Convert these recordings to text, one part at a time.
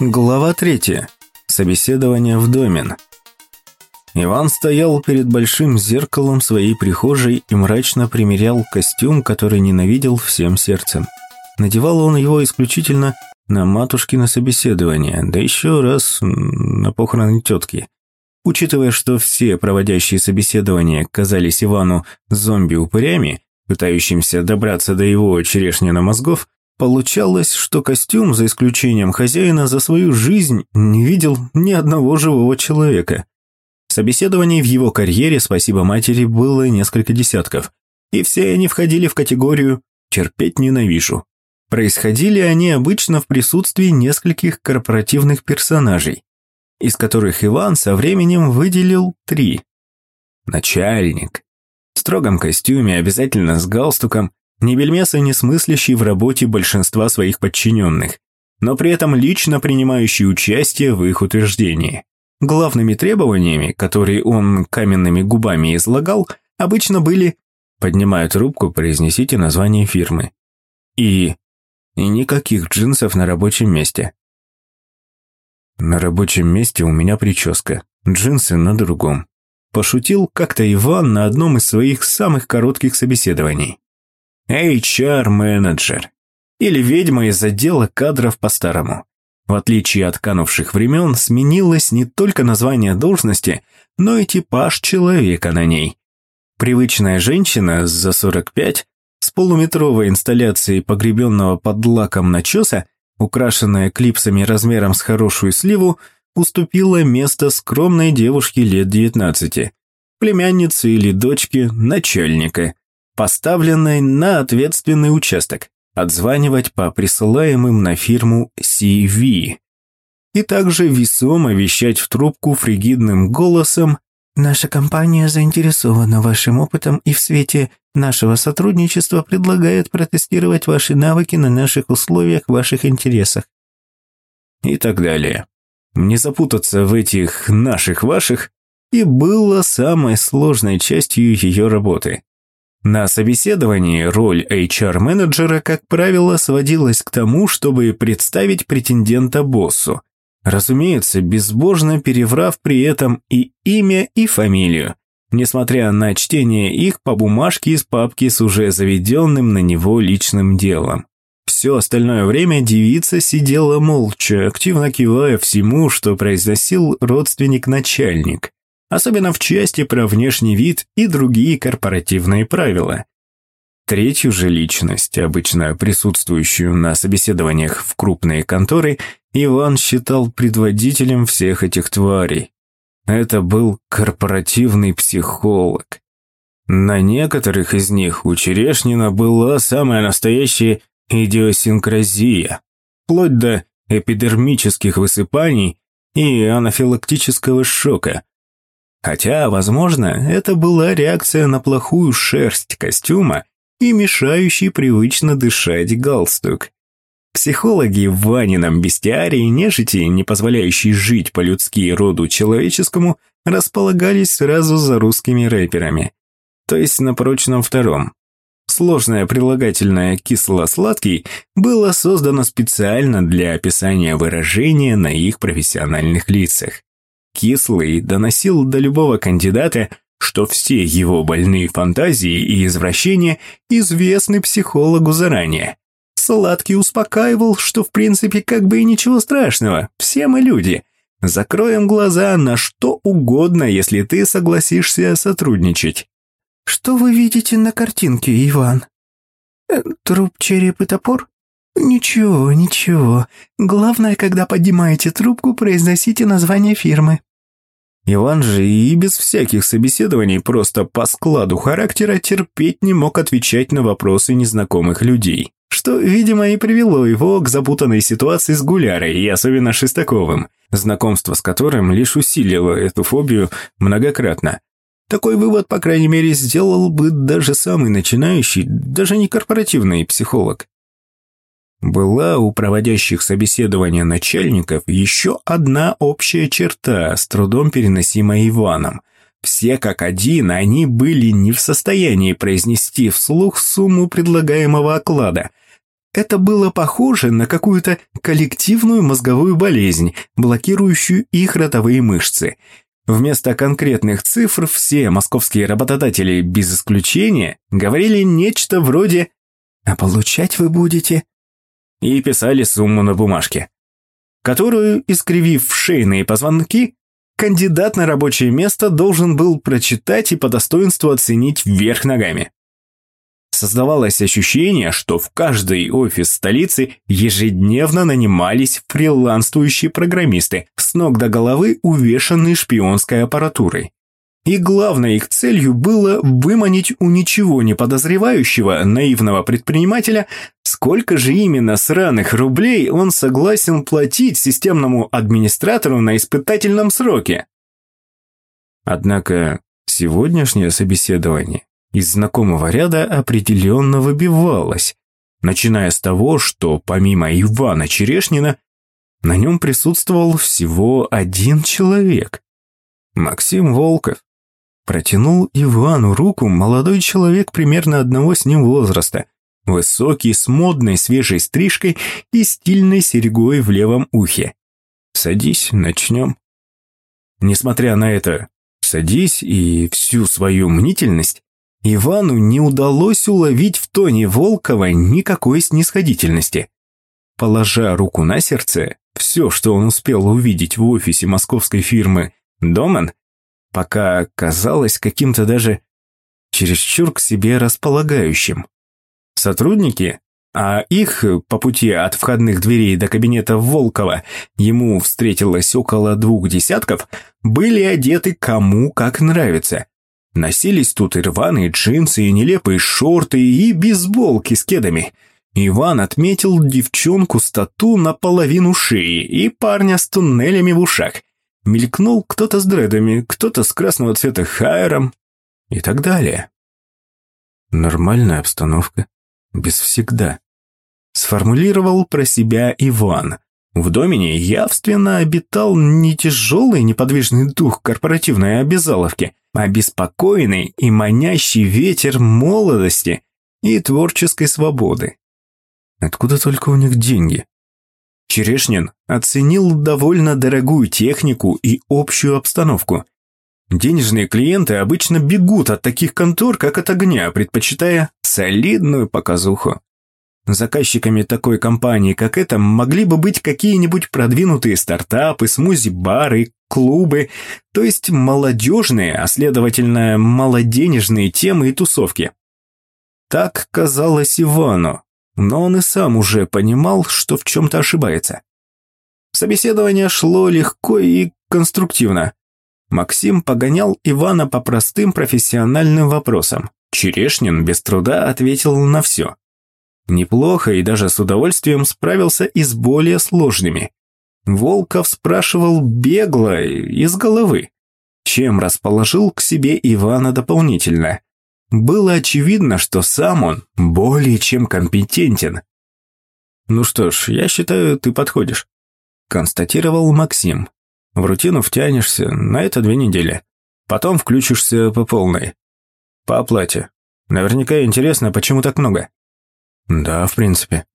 Глава третья. Собеседование в домен. Иван стоял перед большим зеркалом своей прихожей и мрачно примерял костюм, который ненавидел всем сердцем. Надевал он его исключительно на матушкино собеседование, да еще раз на похороны тетки. Учитывая, что все проводящие собеседования казались Ивану зомби-упырями, пытающимся добраться до его черешнина мозгов, Получалось, что костюм, за исключением хозяина, за свою жизнь не видел ни одного живого человека. Собеседований в его карьере, спасибо матери, было несколько десятков, и все они входили в категорию «терпеть ненавижу». Происходили они обычно в присутствии нескольких корпоративных персонажей, из которых Иван со временем выделил три. Начальник. В строгом костюме, обязательно с галстуком, ни бельмеса не смыслящий в работе большинства своих подчиненных, но при этом лично принимающий участие в их утверждении. Главными требованиями, которые он каменными губами излагал, обычно были «поднимая трубку, произнесите название фирмы» и «и никаких джинсов на рабочем месте». На рабочем месте у меня прическа, джинсы на другом. Пошутил как-то Иван на одном из своих самых коротких собеседований. HR-менеджер. Или ведьма из отдела кадров по-старому. В отличие от канувших времен, сменилось не только название должности, но и типаж человека на ней. Привычная женщина за 45 с полуметровой инсталляцией погребенного под лаком начеса, украшенная клипсами размером с хорошую сливу, уступила место скромной девушке лет 19, племяннице или дочке начальника – поставленной на ответственный участок, отзванивать по присылаемым на фирму CV. И также весомо вещать в трубку фригидным голосом «Наша компания заинтересована вашим опытом и в свете нашего сотрудничества предлагает протестировать ваши навыки на наших условиях ваших интересах». И так далее. Не запутаться в этих «наших-ваших» и было самой сложной частью ее работы. На собеседовании роль HR-менеджера, как правило, сводилась к тому, чтобы представить претендента боссу. Разумеется, безбожно переврав при этом и имя, и фамилию, несмотря на чтение их по бумажке из папки с уже заведенным на него личным делом. Все остальное время девица сидела молча, активно кивая всему, что произносил родственник-начальник особенно в части про внешний вид и другие корпоративные правила. Третью же личность, обычно присутствующую на собеседованиях в крупные конторы, Иван считал предводителем всех этих тварей. Это был корпоративный психолог. На некоторых из них у Черешнина была самая настоящая идиосинкразия, вплоть до эпидермических высыпаний и анафилактического шока, Хотя, возможно, это была реакция на плохую шерсть костюма и мешающий привычно дышать галстук. Психологи в Ванином бестиарии нежити, не позволяющие жить по-людски роду человеческому, располагались сразу за русскими рэперами, то есть на прочном втором. Сложное прилагательное «кисло-сладкий» было создано специально для описания выражения на их профессиональных лицах. Кислый доносил до любого кандидата, что все его больные фантазии и извращения известны психологу заранее. Сладкий успокаивал, что в принципе как бы и ничего страшного, все мы люди. Закроем глаза на что угодно, если ты согласишься сотрудничать. «Что вы видите на картинке, Иван?» «Э, «Труп, череп и топор?» «Ничего, ничего. Главное, когда поднимаете трубку, произносите название фирмы». Иван же и без всяких собеседований просто по складу характера терпеть не мог отвечать на вопросы незнакомых людей, что, видимо, и привело его к запутанной ситуации с Гулярой и особенно Шестаковым, знакомство с которым лишь усилило эту фобию многократно. Такой вывод, по крайней мере, сделал бы даже самый начинающий, даже не корпоративный психолог. Была у проводящих собеседования начальников еще одна общая черта, с трудом переносимая Иваном. Все как один, они были не в состоянии произнести вслух сумму предлагаемого оклада. Это было похоже на какую-то коллективную мозговую болезнь, блокирующую их ротовые мышцы. Вместо конкретных цифр все московские работодатели без исключения говорили нечто вроде «А получать вы будете?» И писали сумму на бумажке, которую, искривив шейные позвонки, кандидат на рабочее место должен был прочитать и по достоинству оценить вверх ногами. Создавалось ощущение, что в каждый офис столицы ежедневно нанимались фрилансствующие программисты, с ног до головы увешанные шпионской аппаратурой. И главной их целью было выманить у ничего не подозревающего наивного предпринимателя, сколько же именно сраных рублей он согласен платить системному администратору на испытательном сроке. Однако сегодняшнее собеседование из знакомого ряда определенно выбивалось, начиная с того, что помимо Ивана Черешнина на нем присутствовал всего один человек – Максим Волков. Протянул Ивану руку молодой человек примерно одного с ним возраста, высокий, с модной свежей стрижкой и стильной серьгой в левом ухе. «Садись, начнем». Несмотря на это «садись» и всю свою мнительность, Ивану не удалось уловить в тоне Волкова никакой снисходительности. Положа руку на сердце, все, что он успел увидеть в офисе московской фирмы «Доман», пока казалось каким-то даже чересчур к себе располагающим. Сотрудники, а их по пути от входных дверей до кабинета Волкова ему встретилось около двух десятков, были одеты кому как нравится. Носились тут и рваные джинсы, и нелепые шорты, и бейсболки с кедами. Иван отметил девчонку с тату наполовину шеи и парня с туннелями в ушах. Мелькнул кто-то с дредами, кто-то с красного цвета хайером и так далее. Нормальная обстановка. Без всегда. Сформулировал про себя Иван. В домене явственно обитал не тяжелый неподвижный дух корпоративной обязаловки, обеспокоенный и манящий ветер молодости и творческой свободы. Откуда только у них деньги? Черешнин оценил довольно дорогую технику и общую обстановку. Денежные клиенты обычно бегут от таких контор, как от огня, предпочитая солидную показуху. Заказчиками такой компании, как эта, могли бы быть какие-нибудь продвинутые стартапы, смузи-бары, клубы, то есть молодежные, а следовательно, малоденежные темы и тусовки. Так казалось Ивану, но он и сам уже понимал, что в чем-то ошибается. Собеседование шло легко и конструктивно. Максим погонял Ивана по простым профессиональным вопросам. Черешнин без труда ответил на все. Неплохо и даже с удовольствием справился и с более сложными. Волков спрашивал бегло, из головы, чем расположил к себе Ивана дополнительно. Было очевидно, что сам он более чем компетентен. «Ну что ж, я считаю, ты подходишь», – констатировал Максим. «В рутину втянешься, на это две недели. Потом включишься по полной. По оплате. Наверняка интересно, почему так много». Да, в принципе.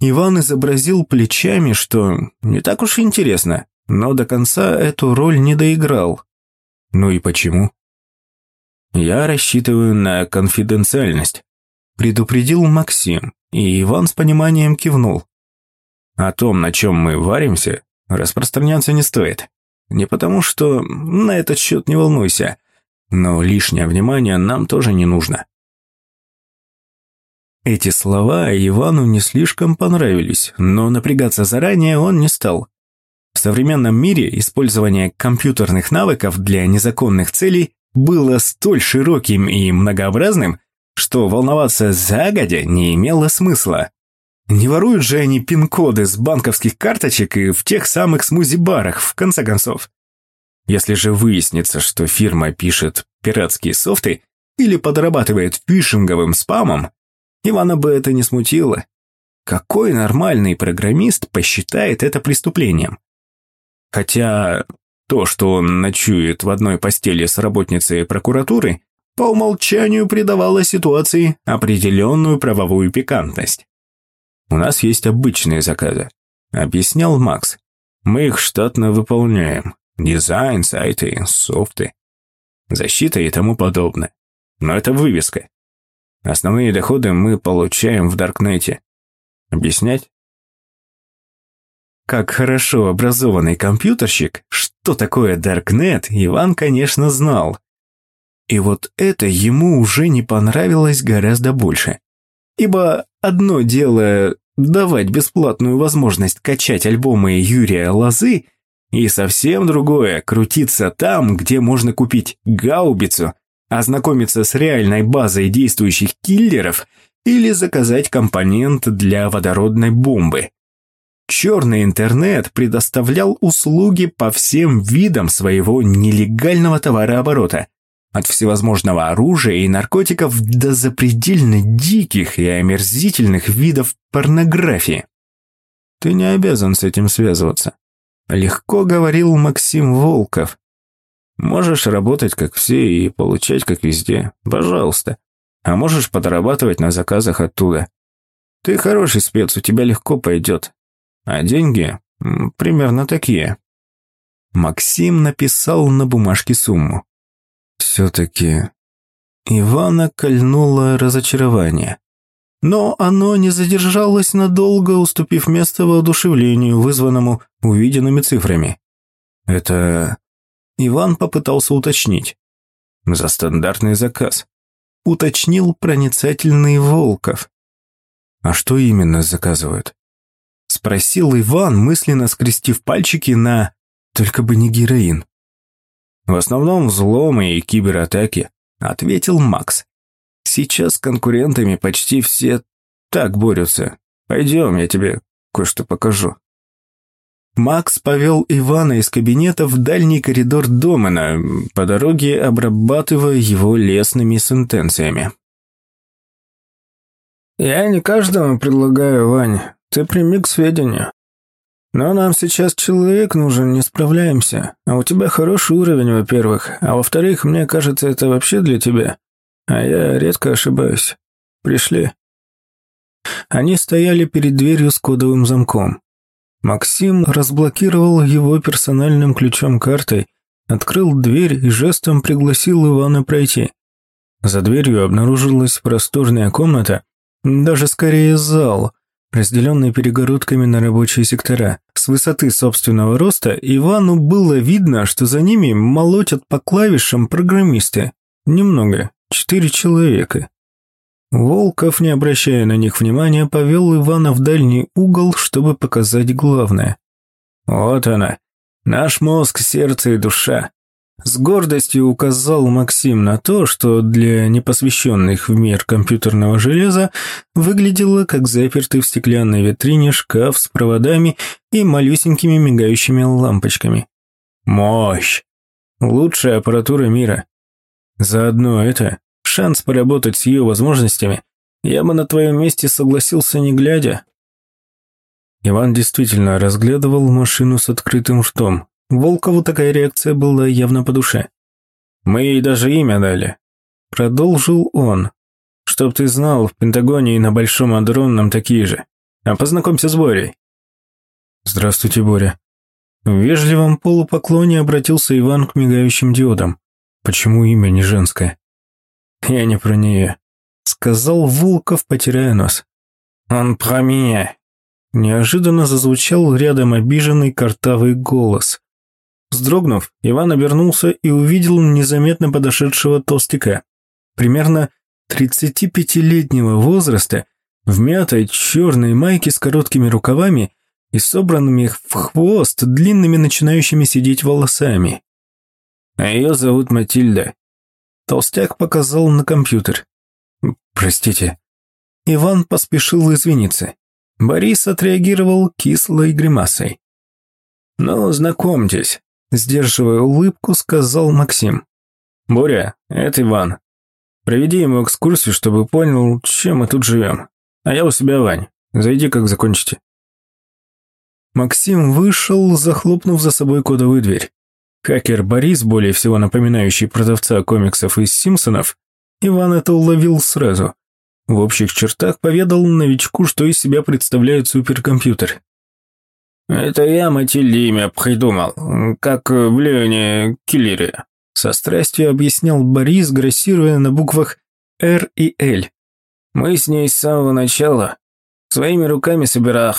Иван изобразил плечами, что не так уж интересно, но до конца эту роль не доиграл. Ну и почему? Я рассчитываю на конфиденциальность, предупредил Максим, и Иван с пониманием кивнул. О том, на чем мы варимся, распространяться не стоит. Не потому, что на этот счет не волнуйся, но лишнее внимание нам тоже не нужно. Эти слова Ивану не слишком понравились, но напрягаться заранее он не стал. В современном мире использование компьютерных навыков для незаконных целей было столь широким и многообразным, что волноваться загодя не имело смысла. Не воруют же они пин-коды с банковских карточек и в тех самых смузи-барах, в конце концов. Если же выяснится, что фирма пишет пиратские софты или подрабатывает фишинговым спамом, Ивана бы это не смутило. Какой нормальный программист посчитает это преступлением? Хотя то, что он ночует в одной постели с работницей прокуратуры, по умолчанию придавало ситуации определенную правовую пикантность. У нас есть обычные заказы», — объяснял Макс. «Мы их штатно выполняем. Дизайн, сайты, софты, защита и тому подобное. Но это вывеска. Основные доходы мы получаем в Даркнете. Объяснять? Как хорошо образованный компьютерщик, что такое Даркнет, Иван, конечно, знал. И вот это ему уже не понравилось гораздо больше. Ибо одно дело давать бесплатную возможность качать альбомы Юрия Лозы, и совсем другое – крутиться там, где можно купить гаубицу, ознакомиться с реальной базой действующих киллеров или заказать компонент для водородной бомбы. Черный интернет предоставлял услуги по всем видам своего нелегального товарооборота, от всевозможного оружия и наркотиков до запредельно диких и омерзительных видов порнографии. Ты не обязан с этим связываться. Легко говорил Максим Волков. Можешь работать как все и получать как везде. Пожалуйста. А можешь подрабатывать на заказах оттуда. Ты хороший спец, у тебя легко пойдет. А деньги примерно такие. Максим написал на бумажке сумму. Все-таки Ивана кольнуло разочарование. Но оно не задержалось надолго, уступив место воодушевлению, вызванному увиденными цифрами. Это Иван попытался уточнить. За стандартный заказ. Уточнил проницательный Волков. А что именно заказывают? Спросил Иван, мысленно скрестив пальчики на «только бы не героин». В основном взломы и кибератаки, ответил Макс. Сейчас с конкурентами почти все так борются. Пойдем, я тебе кое-что покажу. Макс повел Ивана из кабинета в дальний коридор Домена, по дороге обрабатывая его лесными сентенциями. «Я не каждому предлагаю, Вань, ты прими к сведению. Но нам сейчас человек нужен, не справляемся. А у тебя хороший уровень, во-первых, а во-вторых, мне кажется, это вообще для тебя. А я редко ошибаюсь. Пришли». Они стояли перед дверью с кодовым замком. Максим разблокировал его персональным ключом картой, открыл дверь и жестом пригласил Ивана пройти. За дверью обнаружилась просторная комната, даже скорее зал, разделенный перегородками на рабочие сектора. С высоты собственного роста Ивану было видно, что за ними молотят по клавишам программисты. Немного, четыре человека. Волков, не обращая на них внимания, повел Ивана в дальний угол, чтобы показать главное. «Вот она, наш мозг, сердце и душа», с гордостью указал Максим на то, что для непосвященных в мир компьютерного железа выглядело как запертый в стеклянной витрине шкаф с проводами и малюсенькими мигающими лампочками. Мощь! Лучшая аппаратура мира. Заодно это шанс поработать с ее возможностями, я бы на твоем месте согласился не глядя. Иван действительно разглядывал машину с открытым ртом. Волкову такая реакция была явно по душе. «Мы ей даже имя дали», — продолжил он. «Чтоб ты знал, в Пентагоне и на Большом Адронном такие же. А познакомься с Борей». «Здравствуйте, Боря». В вежливом полупоклоне обратился Иван к мигающим диодам. «Почему имя не женское?» «Я не про нее», — сказал Волков, потирая нос. «Он про меня». Неожиданно зазвучал рядом обиженный картавый голос. Вздрогнув, Иван обернулся и увидел незаметно подошедшего толстяка. Примерно 35-летнего возраста, в мятой черной майке с короткими рукавами и собранными в хвост длинными начинающими сидеть волосами. А ее зовут Матильда. Толстяк показал на компьютер. «Простите». Иван поспешил извиниться. Борис отреагировал кислой гримасой. «Ну, знакомьтесь», – сдерживая улыбку, сказал Максим. «Боря, это Иван. Проведи ему экскурсию, чтобы понял, чем мы тут живем. А я у себя, Вань. Зайди, как закончите». Максим вышел, захлопнув за собой кодовую дверь. Хакер Борис, более всего напоминающий продавца комиксов из «Симпсонов», Иван это уловил сразу. В общих чертах поведал новичку, что из себя представляет суперкомпьютер. «Это я Матильде имя придумал, как в Леоне Киллере», со страстью объяснял Борис, грассируя на буквах «Р» и «Л». «Мы с ней с самого начала своими руками собирал.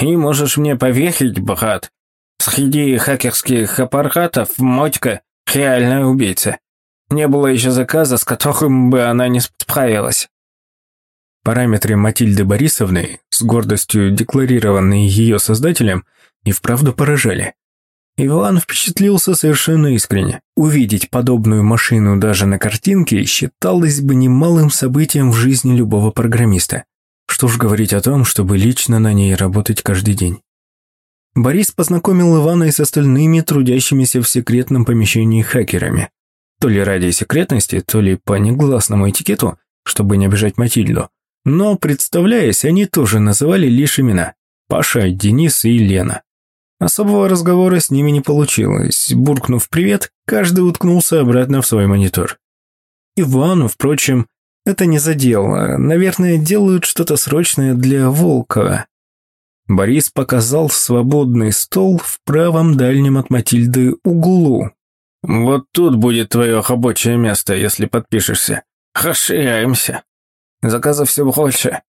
И можешь мне поверить, брат, среди хакерских аппаратов Мотька – реальная убийца. Не было еще заказа, с которым бы она не справилась». Параметры Матильды Борисовны, с гордостью декларированные ее создателем, и вправду поражали. Иван впечатлился совершенно искренне. Увидеть подобную машину даже на картинке считалось бы немалым событием в жизни любого программиста. Что ж говорить о том, чтобы лично на ней работать каждый день. Борис познакомил Ивана и с остальными трудящимися в секретном помещении хакерами. То ли ради секретности, то ли по негласному этикету, чтобы не обижать Матильду. Но, представляясь, они тоже называли лишь имена – Паша, Денис и Лена. Особого разговора с ними не получилось. Буркнув «привет», каждый уткнулся обратно в свой монитор. Ивану, впрочем, это не задело. Наверное, делают что-то срочное для Волкова. Борис показал свободный стол в правом дальнем от Матильды углу. «Вот тут будет твое рабочее место, если подпишешься. Расширяемся». Заказов все больше.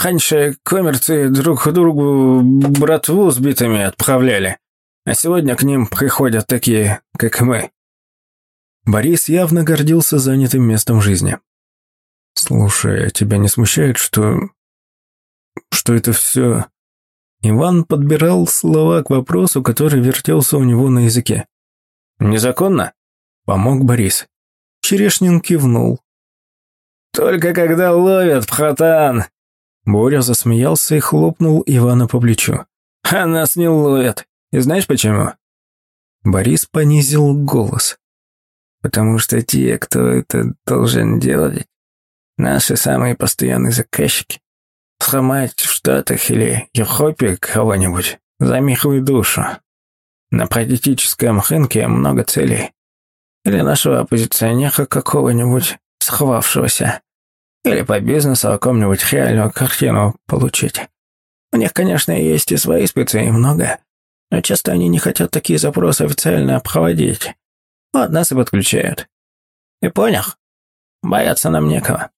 Раньше коммерции друг другу братву с битами отправляли, а сегодня к ним приходят такие, как мы. Борис явно гордился занятым местом жизни. «Слушай, а тебя не смущает, что... что это все...» Иван подбирал слова к вопросу, который вертелся у него на языке. «Незаконно?» – помог Борис. Черешнин кивнул. «Только когда ловят, братан!» Боря засмеялся и хлопнул Ивана по плечу. «А нас не ловят. И знаешь почему?» Борис понизил голос. «Потому что те, кто это должен делать, наши самые постоянные заказчики. Сломать в Штатах или Европе кого-нибудь за миховую душу. На политическом рынке много целей. Или нашего оппозиционера какого-нибудь схвавшегося. Или по бизнесу о ком-нибудь реальную картину получить. У них, конечно, есть и свои спецы, и много. Но часто они не хотят такие запросы официально проводить. Вот нас и подключают. И понял? Бояться нам некого.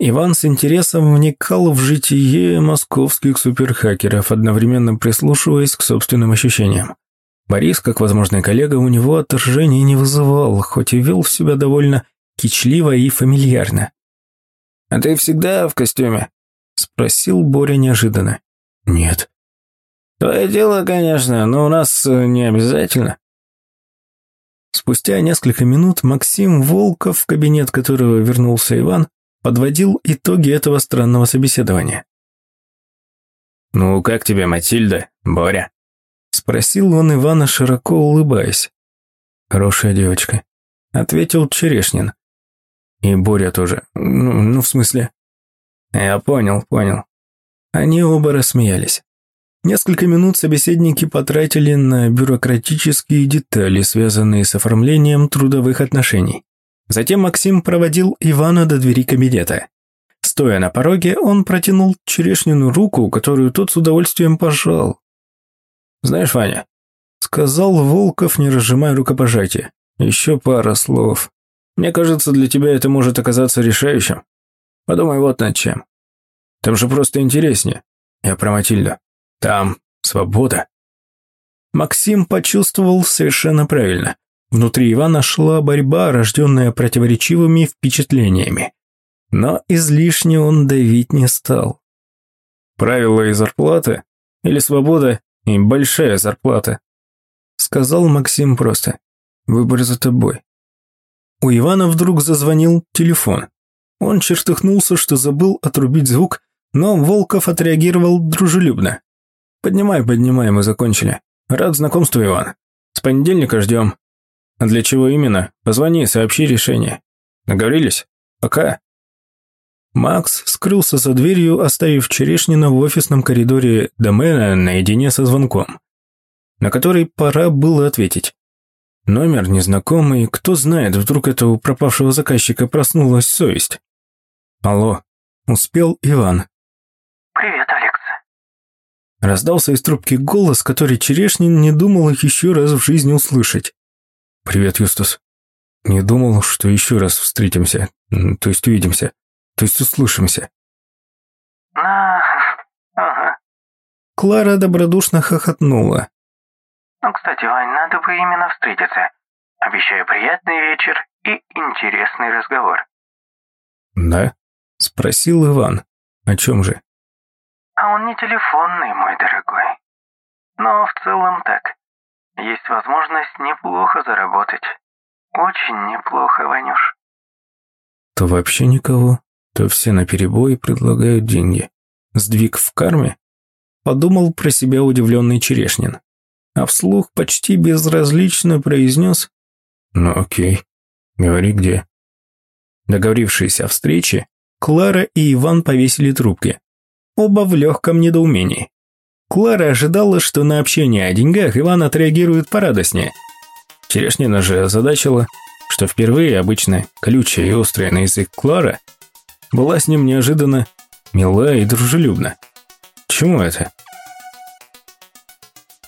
Иван с интересом вникал в житие московских суперхакеров, одновременно прислушиваясь к собственным ощущениям. Борис, как возможный коллега, у него отторжения не вызывал, хоть и вел себя довольно кичливо и фамильярно. «А ты всегда в костюме?» – спросил Боря неожиданно. «Нет». «Твое дело, конечно, но у нас э, не обязательно». Спустя несколько минут Максим Волков, в кабинет которого вернулся Иван, подводил итоги этого странного собеседования. «Ну, как тебе, Матильда, Боря?» – спросил он Ивана, широко улыбаясь. «Хорошая девочка», – ответил Черешнин. И Боря тоже. Ну, ну, в смысле... Я понял, понял. Они оба рассмеялись. Несколько минут собеседники потратили на бюрократические детали, связанные с оформлением трудовых отношений. Затем Максим проводил Ивана до двери кабинета. Стоя на пороге, он протянул Черешнину руку, которую тот с удовольствием пожал. «Знаешь, Ваня», — сказал Волков, не разжимая рукопожатия, — «еще пара слов». Мне кажется, для тебя это может оказаться решающим. Подумай вот над чем. Там же просто интереснее. Я про Матильду. Там свобода. Максим почувствовал совершенно правильно. Внутри Ивана шла борьба, рожденная противоречивыми впечатлениями. Но излишне он давить не стал. «Правила и зарплата? Или свобода и большая зарплата?» Сказал Максим просто. «Выбор за тобой». У Ивана вдруг зазвонил телефон. Он чертыхнулся, что забыл отрубить звук, но Волков отреагировал дружелюбно. «Поднимай, поднимай, мы закончили. Рад знакомству, Иван. С понедельника ждем. А для чего именно? Позвони, сообщи решение. Договорились? Пока». Макс скрылся за дверью, оставив Черешнина в офисном коридоре домена наедине со звонком, на который пора было ответить. Номер незнакомый, кто знает, вдруг это у пропавшего заказчика проснулась совесть. Алло, успел Иван. «Привет, Алекс». Раздался из трубки голос, который Черешнин не думал еще раз в жизни услышать. «Привет, Юстас. Не думал, что еще раз встретимся, то есть увидимся, то есть услышимся». «А, ага». Клара добродушно хохотнула. «Ну, кстати, Вань, надо бы именно встретиться. Обещаю приятный вечер и интересный разговор». «Да?» – спросил Иван. «О чем же?» «А он не телефонный, мой дорогой. Но в целом так. Есть возможность неплохо заработать. Очень неплохо, Ванюш». «То вообще никого, то все наперебой предлагают деньги. Сдвиг в карме?» Подумал про себя удивленный Черешнин. А вслух почти безразлично произнес «Ну окей, говори где». Договорившись о встрече, Клара и Иван повесили трубки. Оба в легком недоумении. Клара ожидала, что на общение о деньгах Иван отреагирует порадостнее. Черешнина же озадачила, что впервые обычно колючая и острая на язык Клара была с ним неожиданно мила и дружелюбна. Чему это?